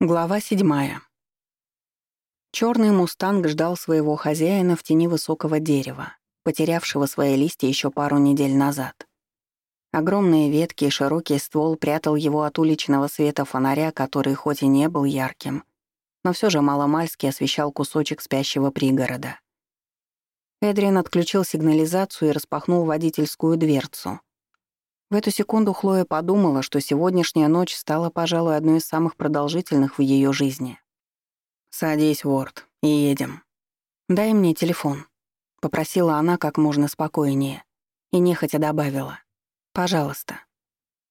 Глава седьмая. Черный мустанг ждал своего хозяина в тени высокого дерева, потерявшего свои листья еще пару недель назад. Огромные ветки и широкий ствол прятал его от уличного света фонаря, который хоть и не был ярким, но все же маломальски освещал кусочек спящего пригорода. Эдриан отключил сигнализацию и распахнул водительскую дверцу — в эту секунду Хлоя подумала, что сегодняшняя ночь стала, пожалуй, одной из самых продолжительных в ее жизни. «Садись, Уорд, и едем». «Дай мне телефон», — попросила она как можно спокойнее и нехотя добавила. «Пожалуйста».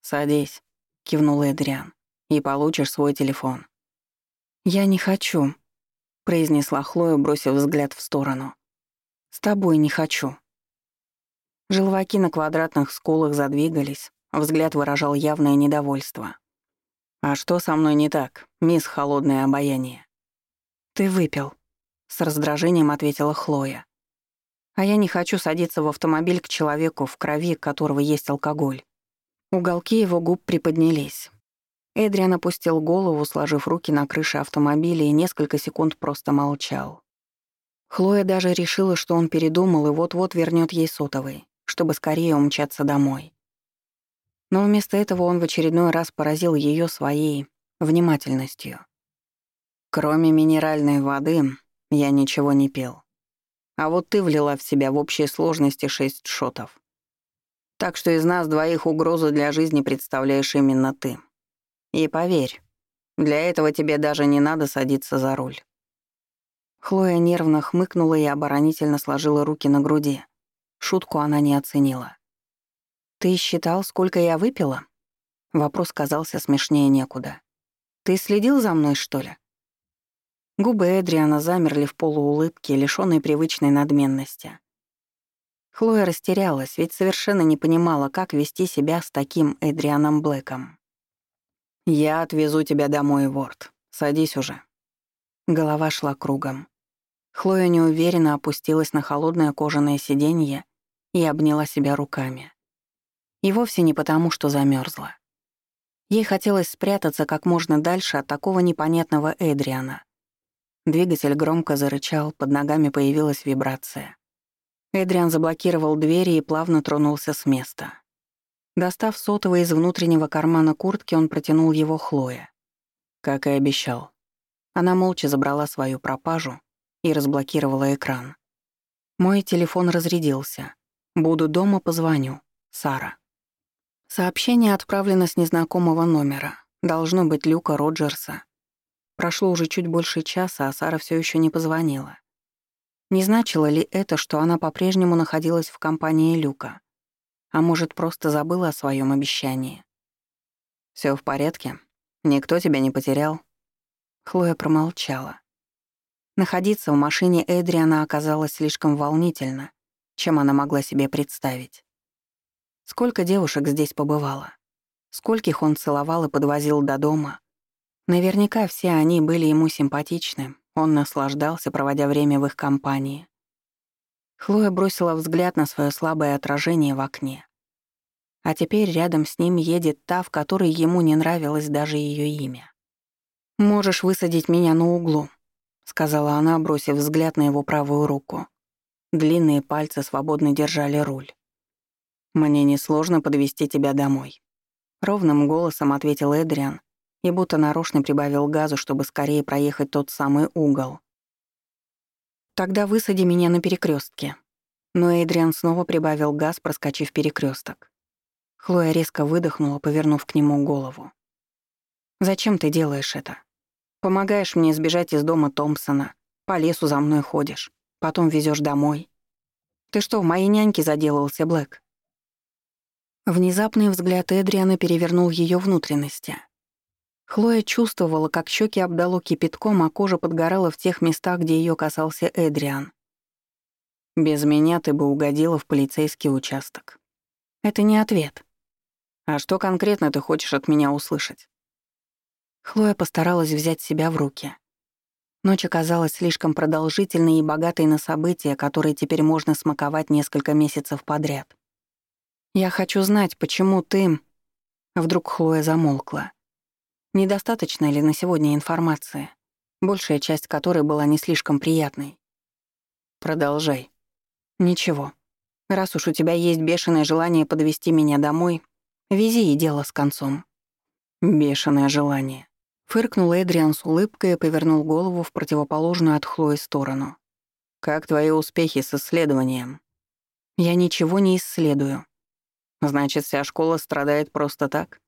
«Садись», — кивнул Эдриан, — «и получишь свой телефон». «Я не хочу», — произнесла Хлоя, бросив взгляд в сторону. «С тобой не хочу». Желваки на квадратных скулах задвигались, взгляд выражал явное недовольство. «А что со мной не так, мисс Холодное обаяние?» «Ты выпил», — с раздражением ответила Хлоя. «А я не хочу садиться в автомобиль к человеку, в крови которого есть алкоголь». Уголки его губ приподнялись. Эдриан опустил голову, сложив руки на крыше автомобиля и несколько секунд просто молчал. Хлоя даже решила, что он передумал и вот-вот вернет ей сотовый чтобы скорее умчаться домой. Но вместо этого он в очередной раз поразил ее своей внимательностью. Кроме минеральной воды, я ничего не пил. А вот ты влила в себя в общей сложности шесть шотов. Так что из нас двоих угрозу для жизни представляешь именно ты. И поверь, для этого тебе даже не надо садиться за руль. Хлоя нервно хмыкнула и оборонительно сложила руки на груди. Шутку она не оценила. «Ты считал, сколько я выпила?» Вопрос казался смешнее некуда. «Ты следил за мной, что ли?» Губы Эдриана замерли в полуулыбке, лишённой привычной надменности. Хлоя растерялась, ведь совершенно не понимала, как вести себя с таким Эдрианом Блэком. «Я отвезу тебя домой, Ворд. Садись уже». Голова шла кругом. Хлоя неуверенно опустилась на холодное кожаное сиденье и обняла себя руками. И вовсе не потому, что замерзла. Ей хотелось спрятаться как можно дальше от такого непонятного Эдриана. Двигатель громко зарычал, под ногами появилась вибрация. Эдриан заблокировал двери и плавно тронулся с места. Достав сотовый из внутреннего кармана куртки, он протянул его Хлое. Как и обещал. Она молча забрала свою пропажу и разблокировала экран. Мой телефон разрядился. Буду дома, позвоню. Сара. Сообщение отправлено с незнакомого номера. Должно быть Люка Роджерса. Прошло уже чуть больше часа, а Сара все еще не позвонила. Не значило ли это, что она по-прежнему находилась в компании Люка? А может, просто забыла о своем обещании? Все в порядке? Никто тебя не потерял?» Хлоя промолчала. Находиться в машине Эдриана оказалось слишком волнительно, чем она могла себе представить. Сколько девушек здесь побывало? Скольких он целовал и подвозил до дома? Наверняка все они были ему симпатичны, он наслаждался, проводя время в их компании. Хлоя бросила взгляд на свое слабое отражение в окне. А теперь рядом с ним едет та, в которой ему не нравилось даже ее имя. «Можешь высадить меня на углу», — сказала она, бросив взгляд на его правую руку. Длинные пальцы свободно держали руль. «Мне несложно подвести тебя домой», — ровным голосом ответил Эдриан и будто нарочно прибавил газу, чтобы скорее проехать тот самый угол. «Тогда высади меня на перекрестке. Но Эдриан снова прибавил газ, проскочив перекресток. Хлоя резко выдохнула, повернув к нему голову. «Зачем ты делаешь это? Помогаешь мне сбежать из дома Томпсона, по лесу за мной ходишь. Потом везешь домой. Ты что, в моей няньке заделался, Блэк?» Внезапный взгляд Эдриана перевернул ее внутренности. Хлоя чувствовала, как щеки обдало кипятком, а кожа подгорала в тех местах, где ее касался Эдриан. «Без меня ты бы угодила в полицейский участок». «Это не ответ». «А что конкретно ты хочешь от меня услышать?» Хлоя постаралась взять себя в руки. Ночь оказалась слишком продолжительной и богатой на события, которые теперь можно смаковать несколько месяцев подряд. «Я хочу знать, почему ты...» Вдруг Хлоя замолкла. Недостаточно ли на сегодня информации, большая часть которой была не слишком приятной? Продолжай. Ничего. Раз уж у тебя есть бешеное желание подвести меня домой, вези и дело с концом. Бешеное желание. Фыркнул Эдриан с улыбкой и повернул голову в противоположную от Хлои сторону. «Как твои успехи с исследованием?» «Я ничего не исследую». «Значит, вся школа страдает просто так?»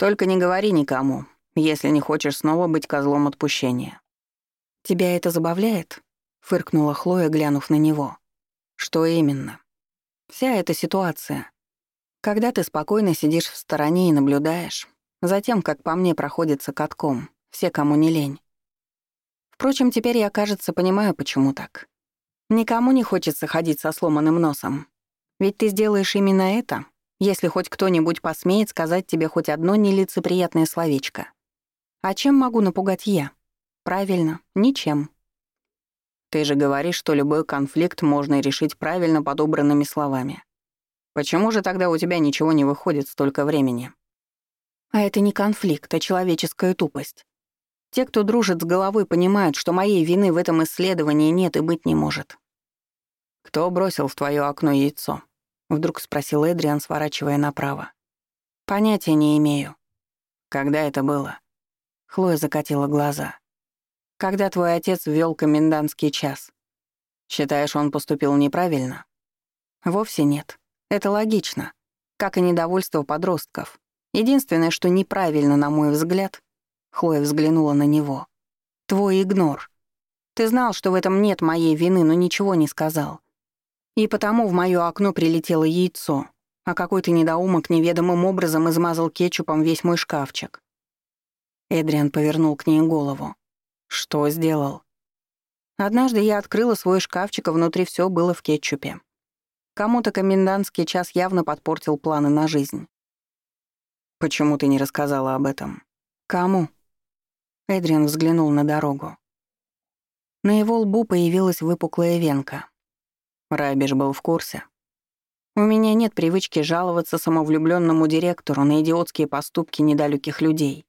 Только не говори никому, если не хочешь снова быть козлом отпущения». «Тебя это забавляет?» — фыркнула Хлоя, глянув на него. «Что именно?» «Вся эта ситуация. Когда ты спокойно сидишь в стороне и наблюдаешь, затем, как по мне проходится катком, все, кому не лень. Впрочем, теперь я, кажется, понимаю, почему так. Никому не хочется ходить со сломанным носом. Ведь ты сделаешь именно это, если хоть кто-нибудь посмеет сказать тебе хоть одно нелицеприятное словечко. А чем могу напугать я? Правильно, ничем. Ты же говоришь, что любой конфликт можно решить правильно подобранными словами. Почему же тогда у тебя ничего не выходит столько времени? А это не конфликт, а человеческая тупость. Те, кто дружит с головой, понимают, что моей вины в этом исследовании нет и быть не может. Кто бросил в твое окно яйцо? Вдруг спросил Эдриан, сворачивая направо. «Понятия не имею». «Когда это было?» Хлоя закатила глаза. «Когда твой отец ввел комендантский час. Считаешь, он поступил неправильно?» «Вовсе нет. Это логично. Как и недовольство подростков. Единственное, что неправильно, на мой взгляд...» Хлоя взглянула на него. «Твой игнор. Ты знал, что в этом нет моей вины, но ничего не сказал. И потому в моё окно прилетело яйцо, а какой-то недоумок неведомым образом измазал кетчупом весь мой шкафчик. Эдриан повернул к ней голову. «Что сделал?» Однажды я открыла свой шкафчик, а внутри всё было в кетчупе. Кому-то комендантский час явно подпортил планы на жизнь. «Почему ты не рассказала об этом?» «Кому?» Эдриан взглянул на дорогу. На его лбу появилась выпуклая венка. Райбиш был в курсе. У меня нет привычки жаловаться самовлюбленному директору на идиотские поступки недалеких людей.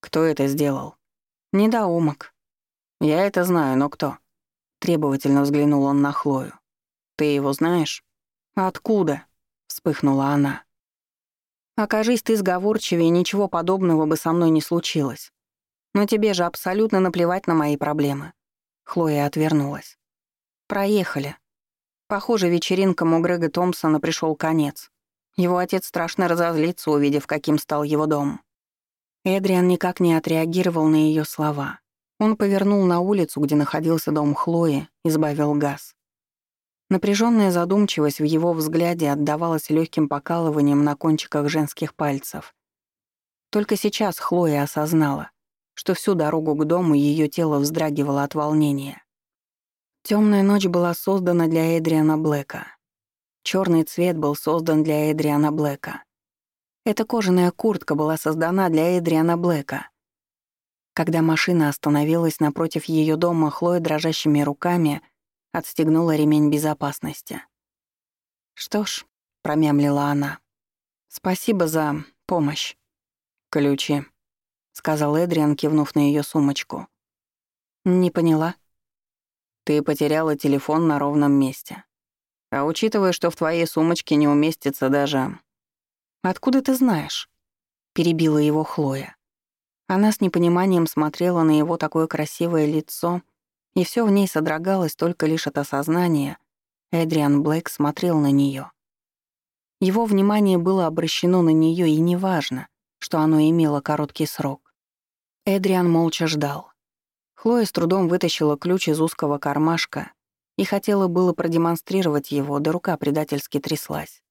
Кто это сделал? Недоумок. Я это знаю, но кто? Требовательно взглянул он на Хлою. Ты его знаешь? Откуда? Вспыхнула она. Окажись ты сговорчивее, ничего подобного бы со мной не случилось. Но тебе же абсолютно наплевать на мои проблемы. Хлоя отвернулась. Проехали. Похоже, вечеринкам у Грега Томпсона пришел конец. Его отец страшно разозлится, увидев, каким стал его дом. Эдриан никак не отреагировал на ее слова. Он повернул на улицу, где находился дом Хлои, и сбавил газ. Напряженная задумчивость в его взгляде отдавалась легким покалыванием на кончиках женских пальцев. Только сейчас Хлоя осознала, что всю дорогу к дому ее тело вздрагивало от волнения. Темная ночь была создана для Эдриана Блэка. Черный цвет был создан для Эдриана Блэка. Эта кожаная куртка была создана для Эдриана Блэка. Когда машина остановилась напротив ее дома, Хлоя дрожащими руками отстегнула ремень безопасности. «Что ж», — промямлила она, — «спасибо за помощь». «Ключи», — сказал Эдриан, кивнув на ее сумочку. «Не поняла», ты потеряла телефон на ровном месте. А учитывая, что в твоей сумочке не уместится даже... Откуда ты знаешь? Перебила его Хлоя. Она с непониманием смотрела на его такое красивое лицо, и все в ней содрогалось только лишь от осознания. Эдриан Блэк смотрел на нее. Его внимание было обращено на нее, и неважно, что оно имело короткий срок. Эдриан молча ждал. Хлоя с трудом вытащила ключ из узкого кармашка и хотела было продемонстрировать его, да рука предательски тряслась.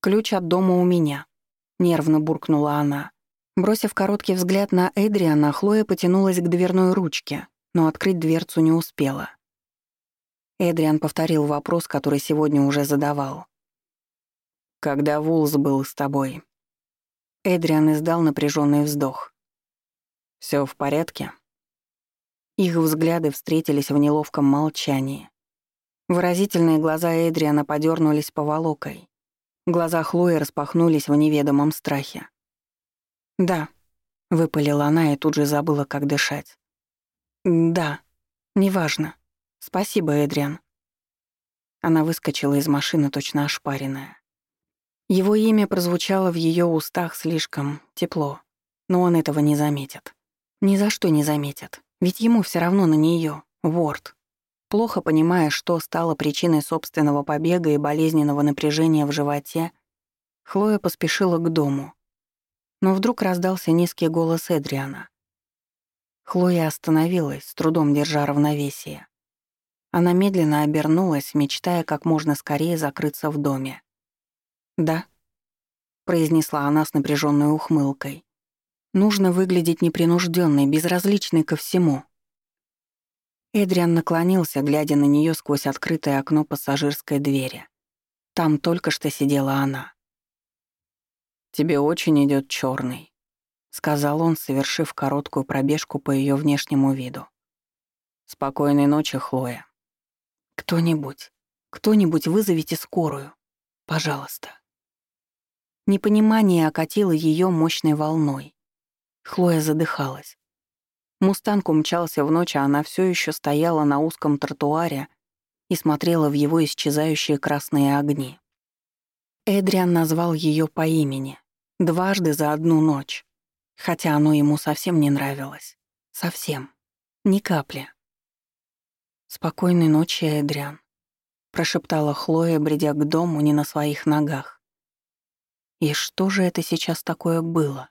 «Ключ от дома у меня», — нервно буркнула она. Бросив короткий взгляд на Эдриана, Хлоя потянулась к дверной ручке, но открыть дверцу не успела. Эдриан повторил вопрос, который сегодня уже задавал. «Когда Вулс был с тобой?» Эдриан издал напряженный вздох. Все в порядке?» Их взгляды встретились в неловком молчании. Выразительные глаза Эдриана подернулись поволокой. Глаза Хлои распахнулись в неведомом страхе. «Да», — выпалила она и тут же забыла, как дышать. «Да, неважно. Спасибо, Эдриан». Она выскочила из машины, точно ошпаренная. Его имя прозвучало в ее устах слишком тепло, но он этого не заметит. Ни за что не заметит, ведь ему все равно на нее, Ворд. Плохо понимая, что стало причиной собственного побега и болезненного напряжения в животе, Хлоя поспешила к дому. Но вдруг раздался низкий голос Эдриана. Хлоя остановилась, с трудом держа равновесие. Она медленно обернулась, мечтая как можно скорее закрыться в доме. «Да», — произнесла она с напряженной ухмылкой. «Нужно выглядеть непринужденной, безразличной ко всему». Эдриан наклонился, глядя на нее сквозь открытое окно пассажирской двери. Там только что сидела она. «Тебе очень идет черный, сказал он, совершив короткую пробежку по ее внешнему виду. «Спокойной ночи, Хлоя». «Кто-нибудь, кто-нибудь вызовите скорую. Пожалуйста». Непонимание окатило ее мощной волной. Хлоя задыхалась. Мустанг умчался в ночь, а она все еще стояла на узком тротуаре и смотрела в его исчезающие красные огни. Эдриан назвал ее по имени, дважды за одну ночь, хотя оно ему совсем не нравилось. Совсем. Ни капли. «Спокойной ночи, Эдриан», — прошептала Хлоя, бредя к дому не на своих ногах. И что же это сейчас такое было?